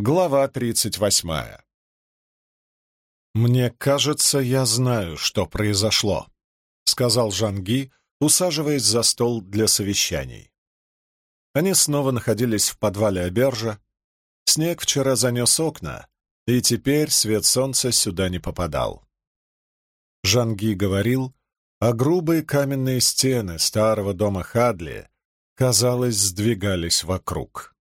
Глава тридцать восьмая. «Мне кажется, я знаю, что произошло», — сказал Жанги, усаживаясь за стол для совещаний. Они снова находились в подвале Обержа. Снег вчера занес окна, и теперь свет солнца сюда не попадал. Жанги говорил, а грубые каменные стены старого дома Хадли, казалось, сдвигались вокруг.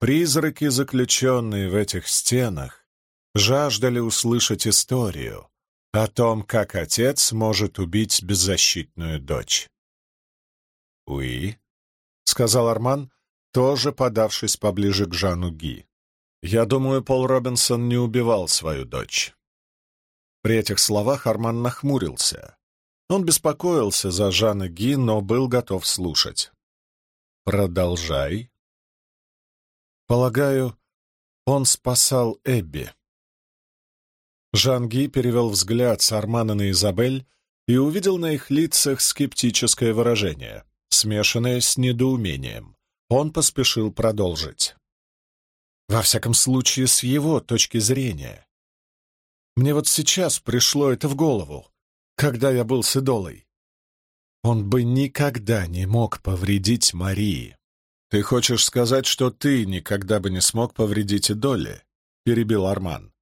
Призраки, заключенные в этих стенах, жаждали услышать историю о том, как отец может убить беззащитную дочь. «Уи», — сказал Арман, тоже подавшись поближе к Жану Ги. «Я думаю, Пол Робинсон не убивал свою дочь». При этих словах Арман нахмурился. Он беспокоился за Жана Ги, но был готов слушать. «Продолжай», Полагаю, он спасал Эбби. Жанги перевел взгляд с Армана на Изабель и увидел на их лицах скептическое выражение, смешанное с недоумением. Он поспешил продолжить. Во всяком случае, с его точки зрения. Мне вот сейчас пришло это в голову, когда я был с идолой. Он бы никогда не мог повредить Марии. «Ты хочешь сказать, что ты никогда бы не смог повредить и Долли?» — перебил Арман.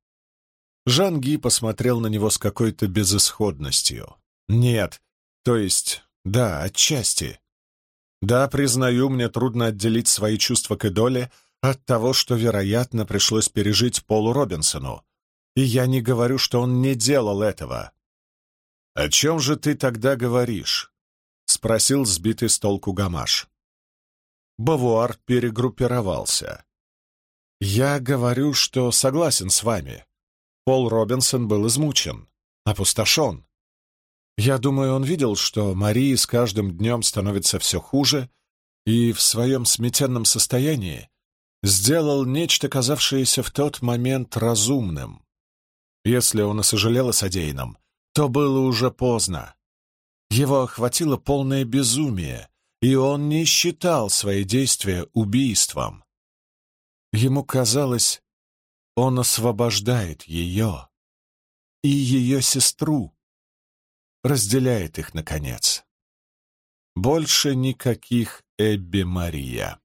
Жан Ги посмотрел на него с какой-то безысходностью. «Нет, то есть, да, отчасти. Да, признаю, мне трудно отделить свои чувства к Идоле от того, что, вероятно, пришлось пережить Полу Робинсону. И я не говорю, что он не делал этого». «О чем же ты тогда говоришь?» — спросил сбитый с толку Гамаш. Бавуар перегруппировался. «Я говорю, что согласен с вами. Пол Робинсон был измучен, опустошен. Я думаю, он видел, что Марии с каждым днем становится все хуже, и в своем сметенном состоянии сделал нечто, казавшееся в тот момент разумным. Если он и сожалел о содеянном, то было уже поздно. Его охватило полное безумие, и он не считал свои действия убийством. Ему казалось, он освобождает ее и ее сестру, разделяет их, наконец. Больше никаких Эбби Мария.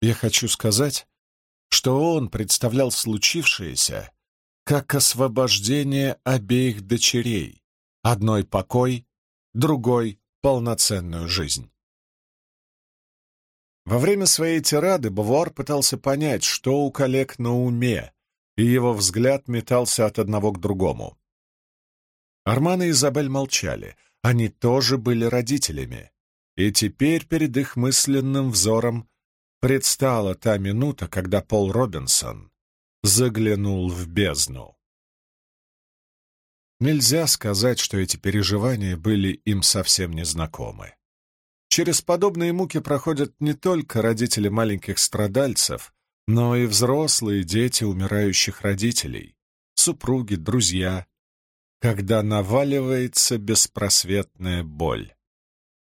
Я хочу сказать, что он представлял случившееся как освобождение обеих дочерей, одной покой, другой полноценную жизнь. Во время своей тирады Бавуар пытался понять, что у коллег на уме, и его взгляд метался от одного к другому. Арман и Изабель молчали, они тоже были родителями, и теперь перед их мысленным взором предстала та минута, когда Пол Робинсон заглянул в бездну. Нельзя сказать, что эти переживания были им совсем незнакомы. Через подобные муки проходят не только родители маленьких страдальцев, но и взрослые дети умирающих родителей, супруги, друзья, когда наваливается беспросветная боль,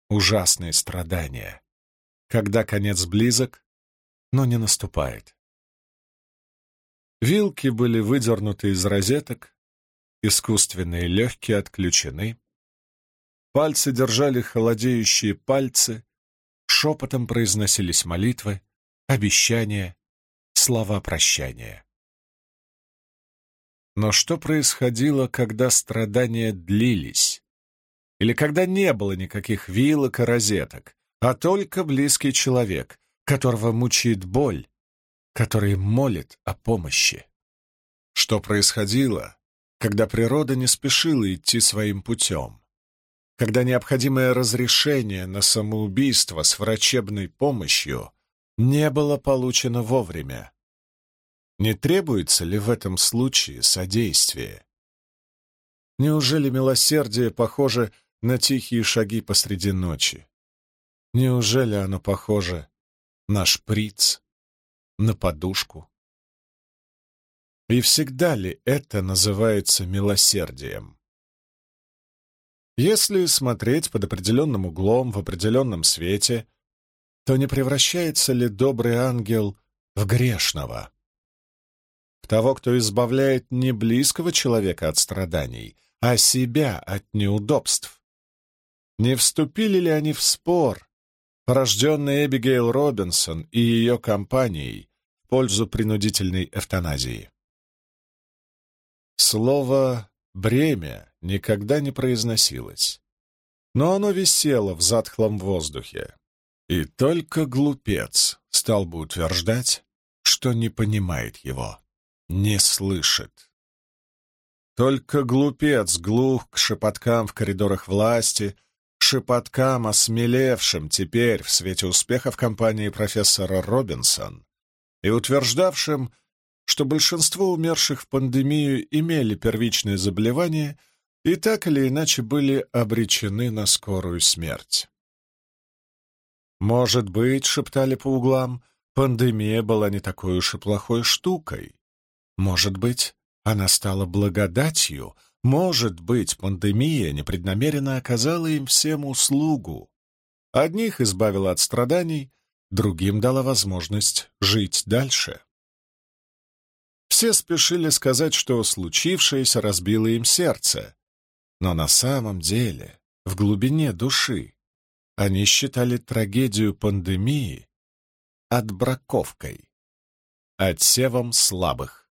ужасные страдания, когда конец близок, но не наступает. Вилки были выдернуты из розеток, искусственные легкие отключены. Пальцы держали холодеющие пальцы, шепотом произносились молитвы, обещания, слова прощания. Но что происходило, когда страдания длились? Или когда не было никаких вилок и розеток, а только близкий человек, которого мучает боль, который молит о помощи? Что происходило, когда природа не спешила идти своим путем, когда необходимое разрешение на самоубийство с врачебной помощью не было получено вовремя. Не требуется ли в этом случае содействие? Неужели милосердие похоже на тихие шаги посреди ночи? Неужели оно похоже на шприц, на подушку? И всегда ли это называется милосердием? Если смотреть под определенным углом в определенном свете, то не превращается ли добрый ангел в грешного. В того, кто избавляет не близкого человека от страданий, а себя от неудобств. Не вступили ли они в спор, порожденный Эбигейл Робинсон и ее компанией, в пользу принудительной эвтаназии? Слово «бремя» никогда не произносилось, но оно висело в затхлом воздухе. И только глупец стал бы утверждать, что не понимает его, не слышит. Только глупец глух к шепоткам в коридорах власти, шепоткам, осмелевшим теперь в свете успеха в компании профессора Робинсон и утверждавшим, что большинство умерших в пандемию имели первичные заболевания и так или иначе были обречены на скорую смерть. «Может быть, — шептали по углам, — пандемия была не такой уж и плохой штукой. Может быть, она стала благодатью, может быть, пандемия непреднамеренно оказала им всем услугу. Одних избавила от страданий, другим дала возможность жить дальше. Все спешили сказать, что случившееся разбило им сердце, но на самом деле, в глубине души, они считали трагедию пандемии отбраковкой, отсевом слабых.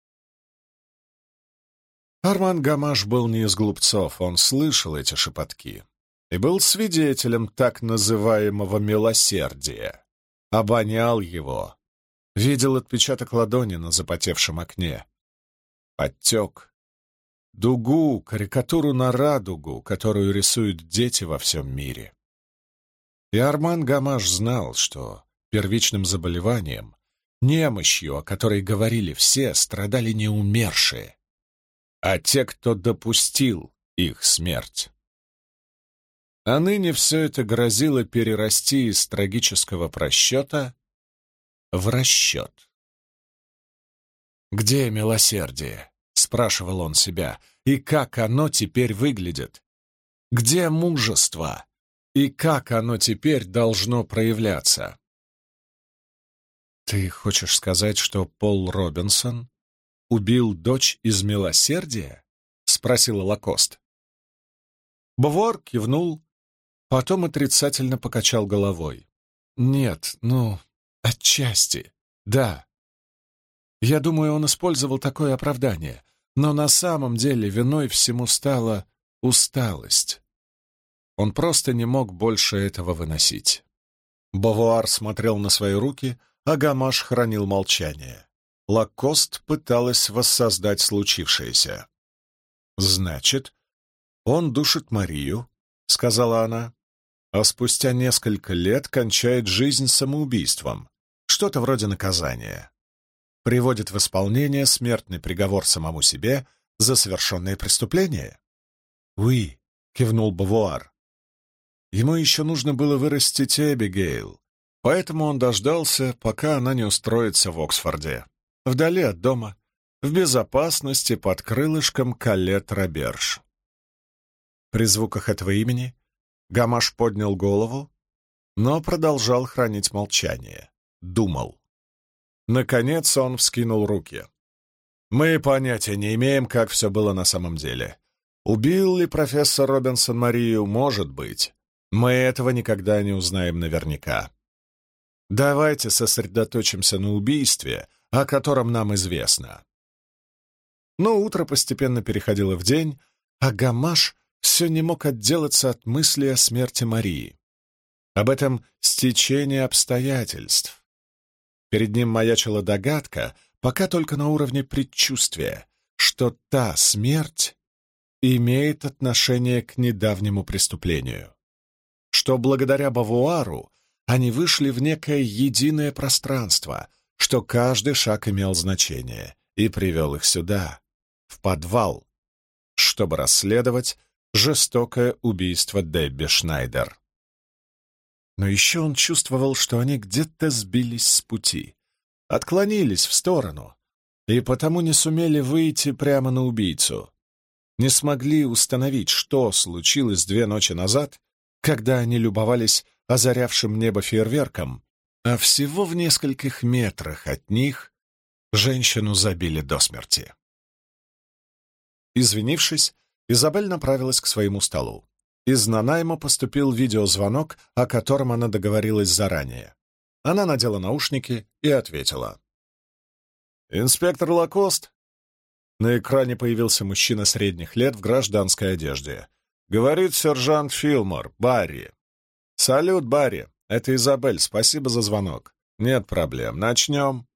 Арман Гамаш был не из глупцов, он слышал эти шепотки и был свидетелем так называемого милосердия, обонял его, видел отпечаток ладони на запотевшем окне, подтек, дугу, карикатуру на радугу, которую рисуют дети во всем мире. И Арман Гамаш знал, что первичным заболеванием, немощью, о которой говорили все, страдали не умершие, а те, кто допустил их смерть. А ныне все это грозило перерасти из трагического просчета в расчет. «Где милосердие?» — спрашивал он себя. «И как оно теперь выглядит? Где мужество?» и как оно теперь должно проявляться. «Ты хочешь сказать, что Пол Робинсон убил дочь из милосердия?» — спросила Лакост. Бувор кивнул, потом отрицательно покачал головой. «Нет, ну, отчасти, да. Я думаю, он использовал такое оправдание, но на самом деле виной всему стала усталость. Он просто не мог больше этого выносить. Бавуар смотрел на свои руки, а Гамаш хранил молчание. Лакост пыталась воссоздать случившееся. «Значит, он душит Марию», — сказала она, «а спустя несколько лет кончает жизнь самоубийством, что-то вроде наказания. Приводит в исполнение смертный приговор самому себе за совершенное преступление?» «Уи», — кивнул Бавуар, Ему еще нужно было вырастить Эбигейл, поэтому он дождался, пока она не устроится в Оксфорде, вдали от дома, в безопасности под крылышком Калет Роберж. При звуках этого имени Гамаш поднял голову, но продолжал хранить молчание, думал. Наконец он вскинул руки. «Мы понятия не имеем, как все было на самом деле. Убил ли профессор Робинсон Марию? Может быть. Мы этого никогда не узнаем наверняка. Давайте сосредоточимся на убийстве, о котором нам известно. Но утро постепенно переходило в день, а Гамаш все не мог отделаться от мысли о смерти Марии. Об этом стечении обстоятельств. Перед ним маячила догадка, пока только на уровне предчувствия, что та смерть имеет отношение к недавнему преступлению что благодаря Бавуару они вышли в некое единое пространство, что каждый шаг имел значение и привел их сюда, в подвал, чтобы расследовать жестокое убийство Дебби Шнайдер. Но еще он чувствовал, что они где-то сбились с пути, отклонились в сторону, и потому не сумели выйти прямо на убийцу, не смогли установить, что случилось две ночи назад когда они любовались озарявшим небо фейерверком а всего в нескольких метрах от них женщину забили до смерти. Извинившись, Изабель направилась к своему столу. Из Нанайма поступил видеозвонок, о котором она договорилась заранее. Она надела наушники и ответила. «Инспектор Лакост?» На экране появился мужчина средних лет в гражданской одежде. Говорит сержант Филмор, Барри. «Салют, Барри. Это Изабель. Спасибо за звонок. Нет проблем. Начнем».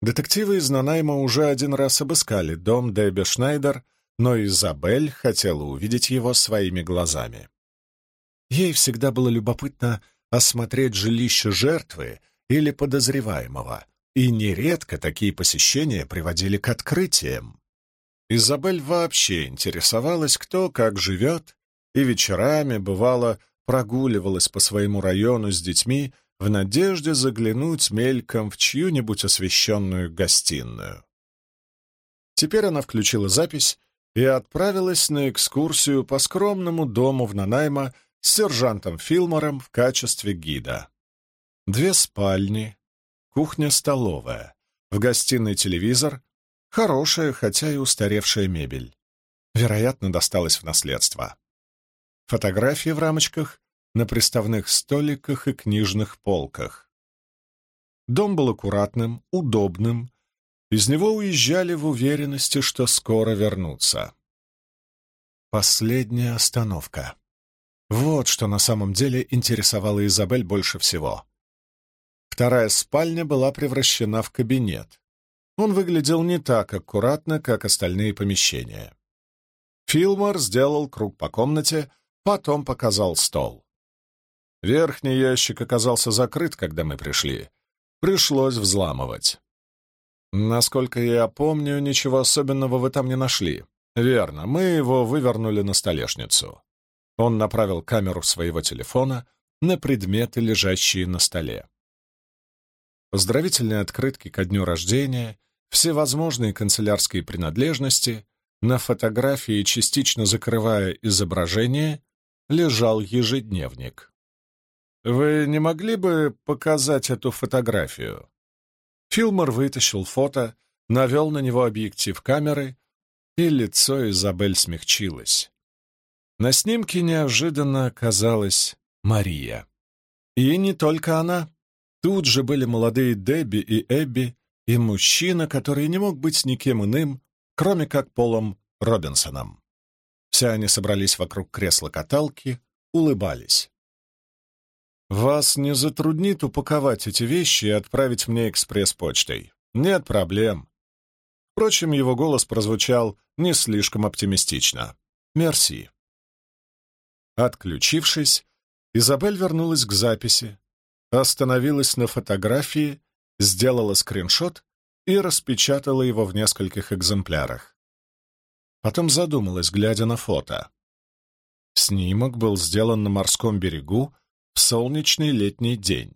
Детективы из Нанайма уже один раз обыскали дом Дебби Шнайдер, но Изабель хотела увидеть его своими глазами. Ей всегда было любопытно осмотреть жилище жертвы или подозреваемого, и нередко такие посещения приводили к открытиям. Изабель вообще интересовалась, кто как живет, и вечерами, бывало, прогуливалась по своему району с детьми в надежде заглянуть мельком в чью-нибудь освещенную гостиную. Теперь она включила запись и отправилась на экскурсию по скромному дому в Нанайма с сержантом Филмором в качестве гида. Две спальни, кухня-столовая, в гостиной телевизор, Хорошая, хотя и устаревшая мебель. Вероятно, досталась в наследство. Фотографии в рамочках на приставных столиках и книжных полках. Дом был аккуратным, удобным. Из него уезжали в уверенности, что скоро вернутся. Последняя остановка. Вот что на самом деле интересовало Изабель больше всего. Вторая спальня была превращена в кабинет. Он выглядел не так аккуратно, как остальные помещения. Филмор сделал круг по комнате, потом показал стол. Верхний ящик оказался закрыт, когда мы пришли. Пришлось взламывать. Насколько я помню, ничего особенного вы там не нашли. Верно, мы его вывернули на столешницу. Он направил камеру своего телефона на предметы, лежащие на столе. Поздравительные открытки ко дню рождения всевозможные канцелярские принадлежности, на фотографии, частично закрывая изображение, лежал ежедневник. «Вы не могли бы показать эту фотографию?» Филмор вытащил фото, навел на него объектив камеры, и лицо Изабель смягчилось. На снимке неожиданно оказалась Мария. И не только она. Тут же были молодые Дебби и Эбби, и мужчина, который не мог быть никем иным, кроме как Полом Робинсоном. Все они собрались вокруг кресла-каталки, улыбались. «Вас не затруднит упаковать эти вещи и отправить мне экспресс-почтой? Нет проблем». Впрочем, его голос прозвучал не слишком оптимистично. «Мерси». Отключившись, Изабель вернулась к записи, остановилась на фотографии сделала скриншот и распечатала его в нескольких экземплярах. Потом задумалась, глядя на фото. Снимок был сделан на морском берегу в солнечный летний день.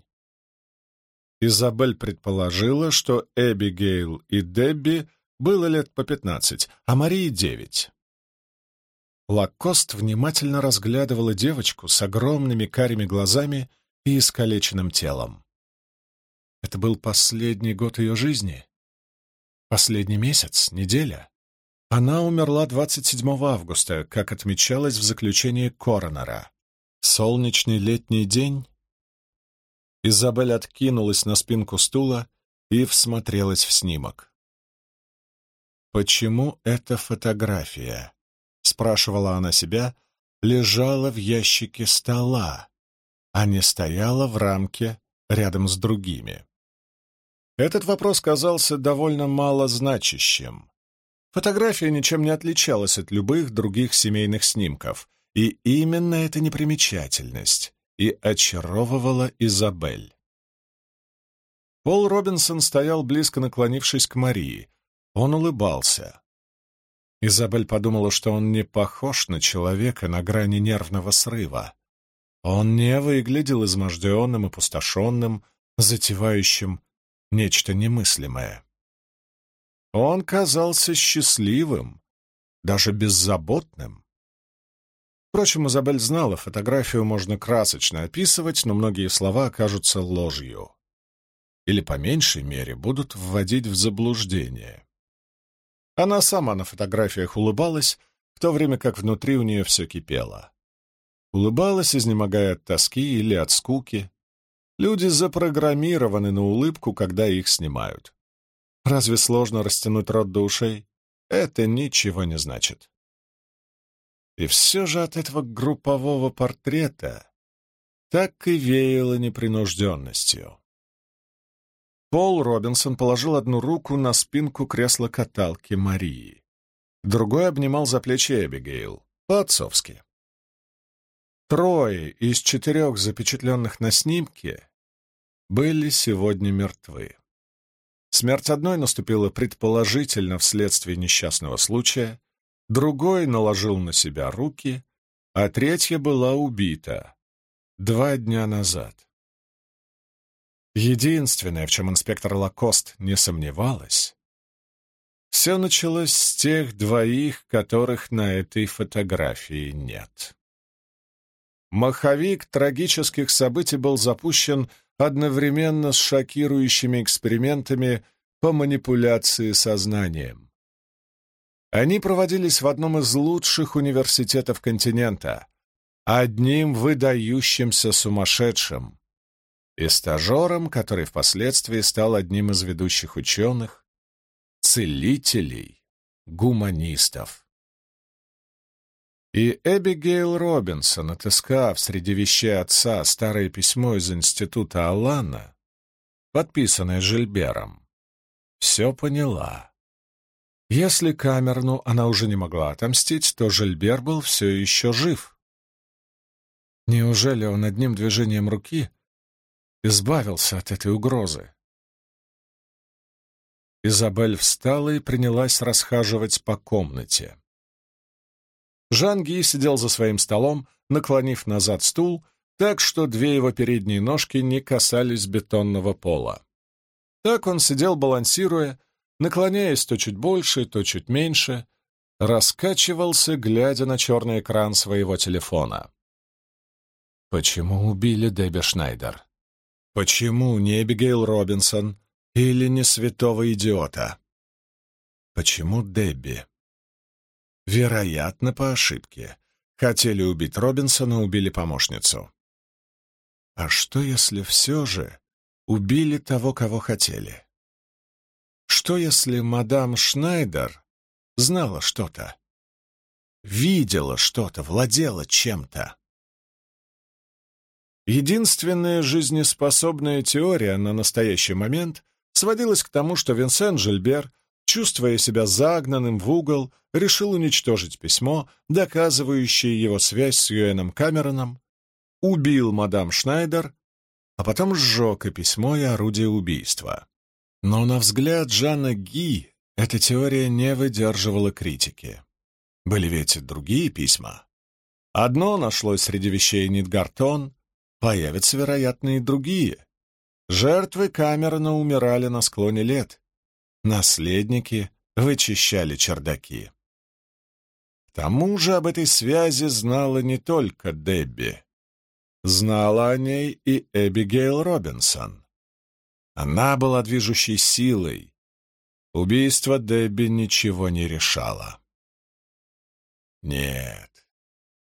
Изабель предположила, что Эбигейл и Дебби было лет по пятнадцать, а Марии — девять. Лакост внимательно разглядывала девочку с огромными карими глазами и искалеченным телом. Это был последний год ее жизни. Последний месяц, неделя. Она умерла 27 августа, как отмечалось в заключении коронера. Солнечный летний день. Изабель откинулась на спинку стула и всмотрелась в снимок. «Почему эта фотография?» — спрашивала она себя, лежала в ящике стола, а не стояла в рамке рядом с другими. Этот вопрос казался довольно малозначащим. Фотография ничем не отличалась от любых других семейных снимков, и именно эта непримечательность и очаровывала Изабель. Пол Робинсон стоял близко наклонившись к Марии. Он улыбался. Изабель подумала, что он не похож на человека на грани нервного срыва. Он не выглядел изможденным и пустошенным, затевающим нечто немыслимое. Он казался счастливым, даже беззаботным. Впрочем, Изабель знала, фотографию можно красочно описывать, но многие слова окажутся ложью. Или, по меньшей мере, будут вводить в заблуждение. Она сама на фотографиях улыбалась, в то время как внутри у нее все кипело. Улыбалась, изнемогая от тоски или от скуки. Люди запрограммированы на улыбку, когда их снимают. Разве сложно растянуть рот до ушей? Это ничего не значит. И все же от этого группового портрета так и веяло непринужденностью. Пол Робинсон положил одну руку на спинку кресла-каталки Марии. Другой обнимал за плечи Эбигейл, по-отцовски. Трое из четырех запечатленных на снимке были сегодня мертвы. Смерть одной наступила предположительно вследствие несчастного случая, другой наложил на себя руки, а третья была убита два дня назад. Единственное, в чем инспектор Лакост не сомневалась, все началось с тех двоих, которых на этой фотографии нет. Маховик трагических событий был запущен одновременно с шокирующими экспериментами по манипуляции сознанием. Они проводились в одном из лучших университетов континента, одним выдающимся сумасшедшим, и стажером, который впоследствии стал одним из ведущих ученых, целителей, гуманистов. И Эбигейл Робинсон, отыскав среди вещей отца старое письмо из института Алана, подписанное Жильбером, все поняла. Если Камерну она уже не могла отомстить, то Жильбер был все еще жив. Неужели он одним движением руки избавился от этой угрозы? Изабель встала и принялась расхаживать по комнате. Жан Ги сидел за своим столом, наклонив назад стул, так что две его передние ножки не касались бетонного пола. Так он сидел, балансируя, наклоняясь то чуть больше, то чуть меньше, раскачивался, глядя на черный экран своего телефона. Почему убили Дебби Шнайдер? Почему не Эбигейл Робинсон или не святого идиота? Почему Дебби? Вероятно, по ошибке. Хотели убить Робинсона, убили помощницу. А что, если все же убили того, кого хотели? Что, если мадам Шнайдер знала что-то? Видела что-то, владела чем-то? Единственная жизнеспособная теория на настоящий момент сводилась к тому, что Винсент Жильбер чувствуя себя загнанным в угол, решил уничтожить письмо, доказывающее его связь с Юэном Камероном, убил мадам Шнайдер, а потом сжег и письмо, и орудие убийства. Но на взгляд Жанна Ги эта теория не выдерживала критики. Были ведь и другие письма. Одно нашлось среди вещей Нидгартон, появятся, вероятно, и другие. Жертвы Камерона умирали на склоне лет, Наследники вычищали чердаки. К тому же об этой связи знала не только Дебби. Знала о ней и Эбигейл Робинсон. Она была движущей силой. Убийство Дебби ничего не решало. Нет.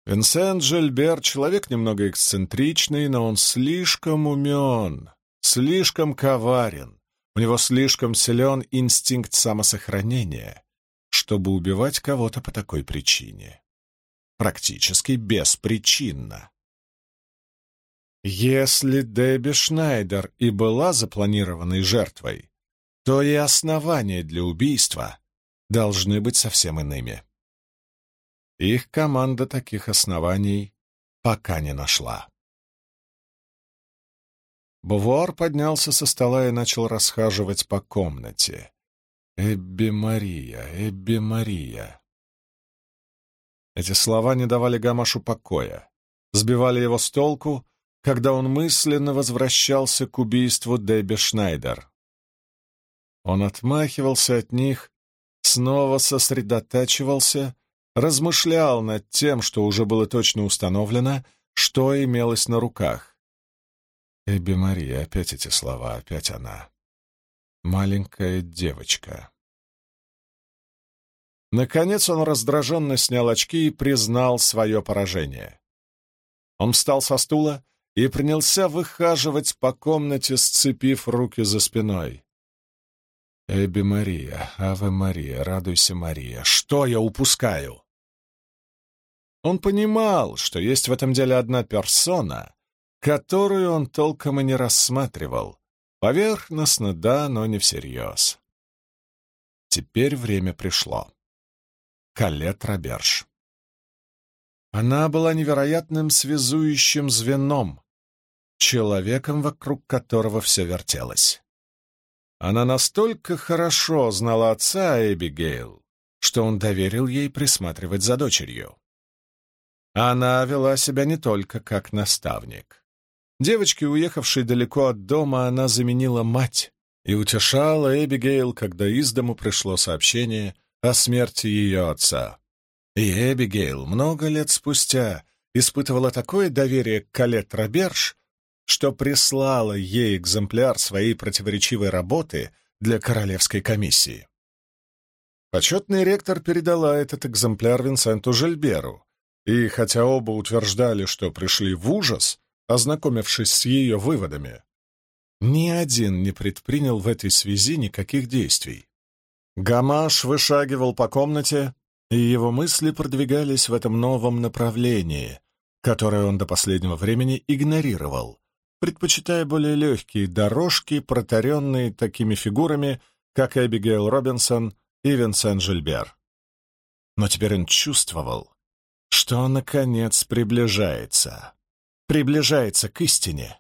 Винсент Жильбер — человек немного эксцентричный, но он слишком умен, слишком коварен, у него слишком силен инстинкт самосохранения, чтобы убивать кого-то по такой причине. Практически беспричинно. Если Дебби Шнайдер и была запланированной жертвой, то и основания для убийства должны быть совсем иными. Их команда таких оснований пока не нашла. Бувуар поднялся со стола и начал расхаживать по комнате. «Эбби Мария, Эбби Мария». Эти слова не давали Гамашу покоя, сбивали его с толку, когда он мысленно возвращался к убийству Дебби Шнайдер. Он отмахивался от них, снова сосредотачивался, размышлял над тем, что уже было точно установлено, что имелось на руках. Эбби Мария, опять эти слова, опять она. Маленькая девочка. Наконец он раздраженно снял очки и признал свое поражение. Он встал со стула и принялся выхаживать по комнате, сцепив руки за спиной. «Эбби Мария, Аве Мария, радуйся, Мария, что я упускаю?» Он понимал, что есть в этом деле одна персона, которую он толком и не рассматривал. Поверхностно, да, но не всерьез. Теперь время пришло. Калет Роберж. Она была невероятным связующим звеном, человеком, вокруг которого все вертелось. Она настолько хорошо знала отца Эбигейл, что он доверил ей присматривать за дочерью. Она вела себя не только как наставник. Девочке, уехавшей далеко от дома, она заменила мать и утешала Эбигейл, когда из дому пришло сообщение — о смерти ее отца. И Эбигейл много лет спустя испытывала такое доверие к Калет Роберж, что прислала ей экземпляр своей противоречивой работы для Королевской комиссии. Почетный ректор передала этот экземпляр Винсенту Жильберу, и хотя оба утверждали, что пришли в ужас, ознакомившись с ее выводами, ни один не предпринял в этой связи никаких действий. Гамаш вышагивал по комнате, и его мысли продвигались в этом новом направлении, которое он до последнего времени игнорировал, предпочитая более легкие дорожки, протаренные такими фигурами, как Эбигейл Робинсон и Винсент Жильбер. Но теперь он чувствовал, что он, наконец, приближается. Приближается к истине.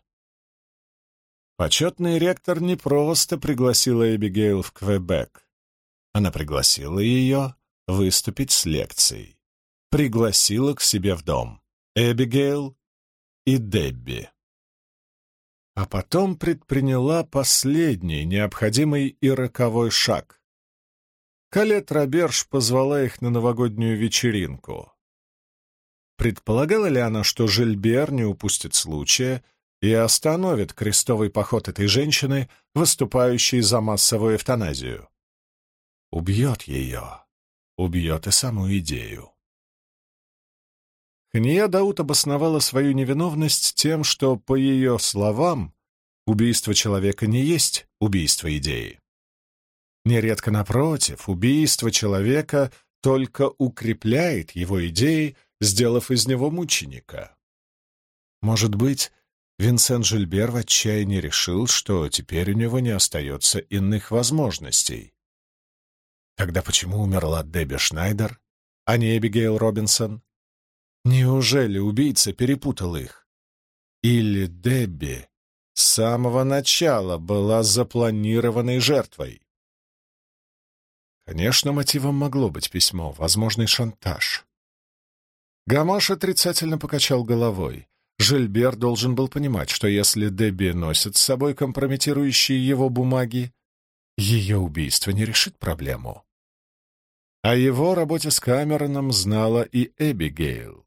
Почетный ректор не просто пригласил Эбигейл в Квебек. Она пригласила ее выступить с лекцией. Пригласила к себе в дом Эбигейл и Дебби. А потом предприняла последний, необходимый и роковой шаг. Калет Роберж позвала их на новогоднюю вечеринку. Предполагала ли она, что Жильбер не упустит случая и остановит крестовый поход этой женщины, выступающей за массовую эвтаназию? убьет ее, убьет и саму идею. Хния Даут обосновала свою невиновность тем, что, по ее словам, убийство человека не есть убийство идеи. Нередко, напротив, убийство человека только укрепляет его идеи, сделав из него мученика. Может быть, Винсент Жильбер в отчаянии решил, что теперь у него не остается иных возможностей. Тогда почему умерла Дебби Шнайдер, а не Эбигейл Робинсон? Неужели убийца перепутал их? Или Дебби с самого начала была запланированной жертвой? Конечно, мотивом могло быть письмо, возможный шантаж. Гамаш отрицательно покачал головой. Жильбер должен был понимать, что если Дебби носит с собой компрометирующие его бумаги, ее убийство не решит проблему. О его работе с Камероном знала и Эбигейл.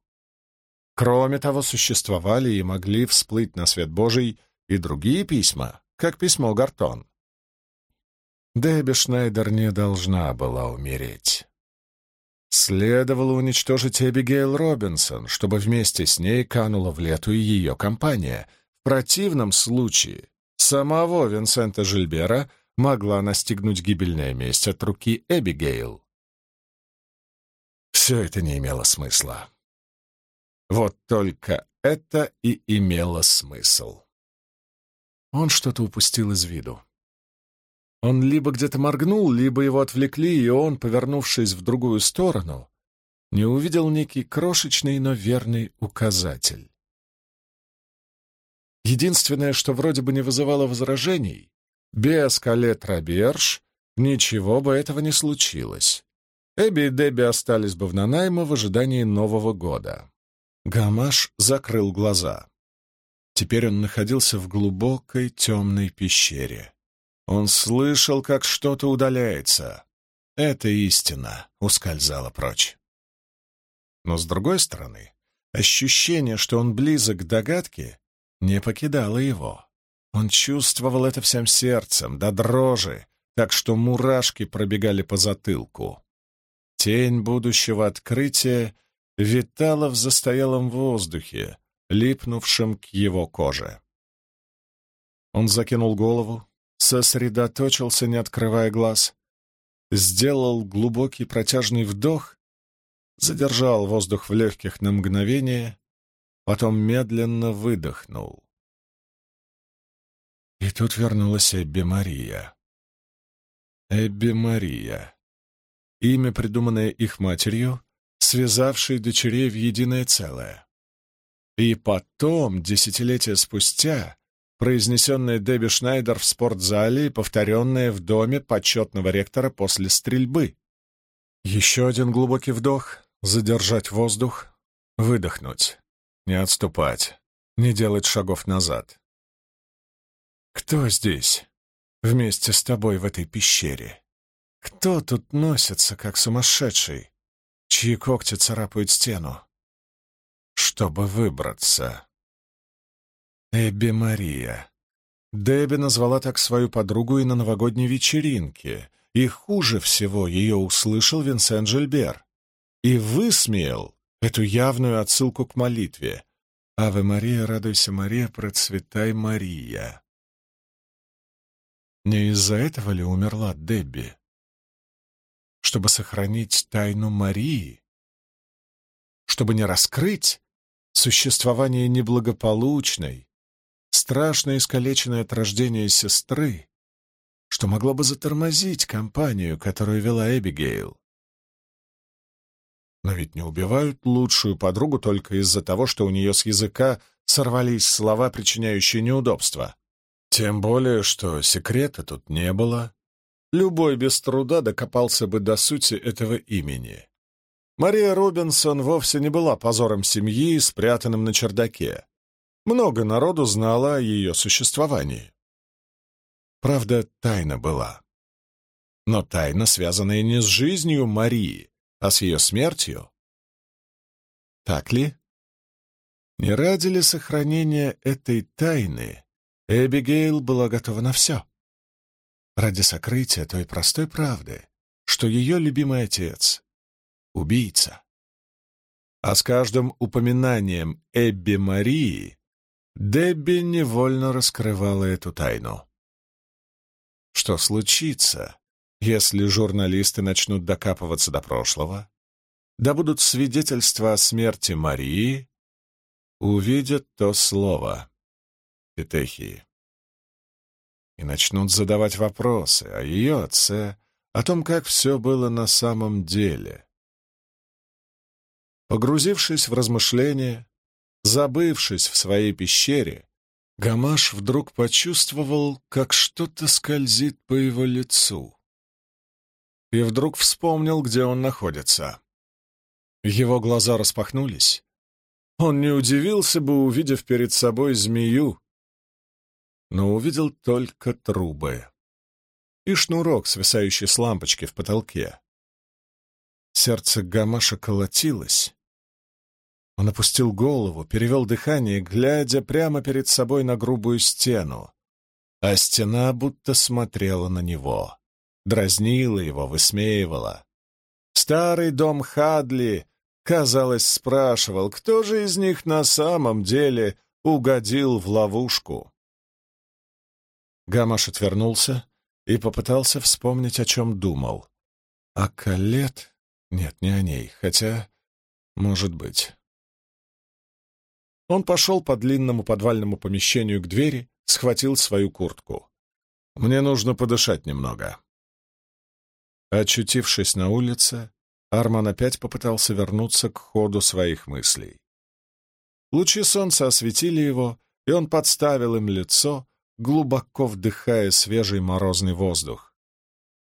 Кроме того, существовали и могли всплыть на свет Божий и другие письма, как письмо Гартон. Дебби Шнайдер не должна была умереть. Следовало уничтожить Эбигейл Робинсон, чтобы вместе с ней канула в лету и ее компания. В противном случае самого Винсента Жильбера могла настигнуть гибельная месть от руки Эбигейл. Все это не имело смысла. Вот только это и имело смысл. Он что-то упустил из виду. Он либо где-то моргнул, либо его отвлекли, и он, повернувшись в другую сторону, не увидел некий крошечный, но верный указатель. Единственное, что вроде бы не вызывало возражений, без Калет Роберж ничего бы этого не случилось. Эбби и Дебби остались бы в Нанайме в ожидании Нового года. Гамаш закрыл глаза. Теперь он находился в глубокой темной пещере. Он слышал, как что-то удаляется. Эта истина ускользала прочь. Но, с другой стороны, ощущение, что он близок к догадке, не покидало его. Он чувствовал это всем сердцем, до дрожи, так что мурашки пробегали по затылку. Тень будущего открытия витала в застоялом воздухе, липнувшем к его коже. Он закинул голову, сосредоточился, не открывая глаз, сделал глубокий протяжный вдох, задержал воздух в легких на мгновение, потом медленно выдохнул. И тут вернулась Эбби Мария. Эбби Мария. Имя, придуманное их матерью, связавшей дочерей в единое целое. И потом, десятилетия спустя, произнесенное Дебби Шнайдер в спортзале и повторенное в доме почетного ректора после стрельбы. Еще один глубокий вдох, задержать воздух, выдохнуть, не отступать, не делать шагов назад. Кто здесь вместе с тобой в этой пещере? Кто тут носится, как сумасшедший, чьи когти царапают стену? Чтобы выбраться. Эбби Мария. Дебби назвала так свою подругу и на новогодней вечеринке, и хуже всего ее услышал Винсент Жильбер и высмеял эту явную отсылку к молитве. «Аве Мария, радуйся, Мария, процветай, Мария». Не из-за этого ли умерла Дебби? Чтобы сохранить тайну Марии? Чтобы не раскрыть существование неблагополучной, страшно искалеченной от рождения сестры, что могло бы затормозить компанию, которую вела Эбигейл? Но ведь не убивают лучшую подругу только из-за того, что у нее с языка сорвались слова, причиняющие неудобства. Тем более, что секрета тут не было. Любой без труда докопался бы до сути этого имени. Мария Робинсон вовсе не была позором семьи, спрятанным на чердаке. Много народу знало о ее существовании. Правда, тайна была. Но тайна, связанная не с жизнью Марии, а с ее смертью. Так ли? Не ради ли сохранения этой тайны Эбигейл была готова на все. Ради сокрытия той простой правды, что ее любимый отец — убийца. А с каждым упоминанием Эбби Марии Дебби невольно раскрывала эту тайну. Что случится, если журналисты начнут докапываться до прошлого, да будут свидетельства о смерти Марии, увидят то слово, Петехии. И начнут задавать вопросы о ее отце, о том, как все было на самом деле. Погрузившись в размышления, забывшись в своей пещере, Гамаш вдруг почувствовал, как что-то скользит по его лицу. И вдруг вспомнил, где он находится. Его глаза распахнулись. Он не удивился бы, увидев перед собой змею, но увидел только трубы и шнурок, свисающий с лампочки в потолке. Сердце Гамаша колотилось. Он опустил голову, перевел дыхание, глядя прямо перед собой на грубую стену, а стена будто смотрела на него, дразнила его, высмеивала. Старый дом Хадли, казалось, спрашивал, кто же из них на самом деле угодил в ловушку. Гамаш отвернулся и попытался вспомнить, о чем думал. А Калет? Нет, не о ней, хотя, может быть. Он пошел по длинному подвальному помещению к двери, схватил свою куртку. «Мне нужно подышать немного». Очутившись на улице, Арман опять попытался вернуться к ходу своих мыслей. Лучи солнца осветили его, и он подставил им лицо, глубоко вдыхая свежий морозный воздух.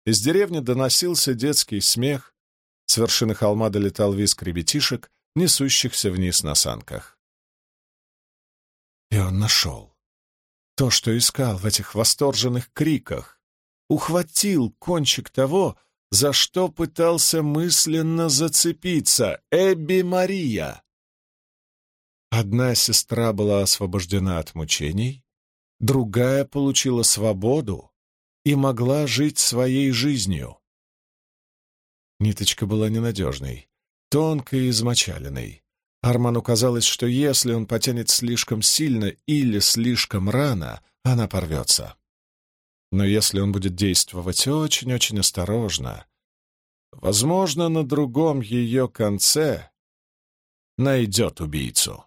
Из деревни доносился детский смех, с вершины холма долетал визг ребятишек, несущихся вниз на санках. И он нашел то, что искал в этих восторженных криках, ухватил кончик того, за что пытался мысленно зацепиться Эбби Мария. Одна сестра была освобождена от мучений, другая получила свободу и могла жить своей жизнью. Ниточка была ненадежной, тонкой и измочаленной. Арману казалось, что если он потянет слишком сильно или слишком рано, она порвется. Но если он будет действовать очень-очень осторожно, возможно, на другом ее конце найдет убийцу.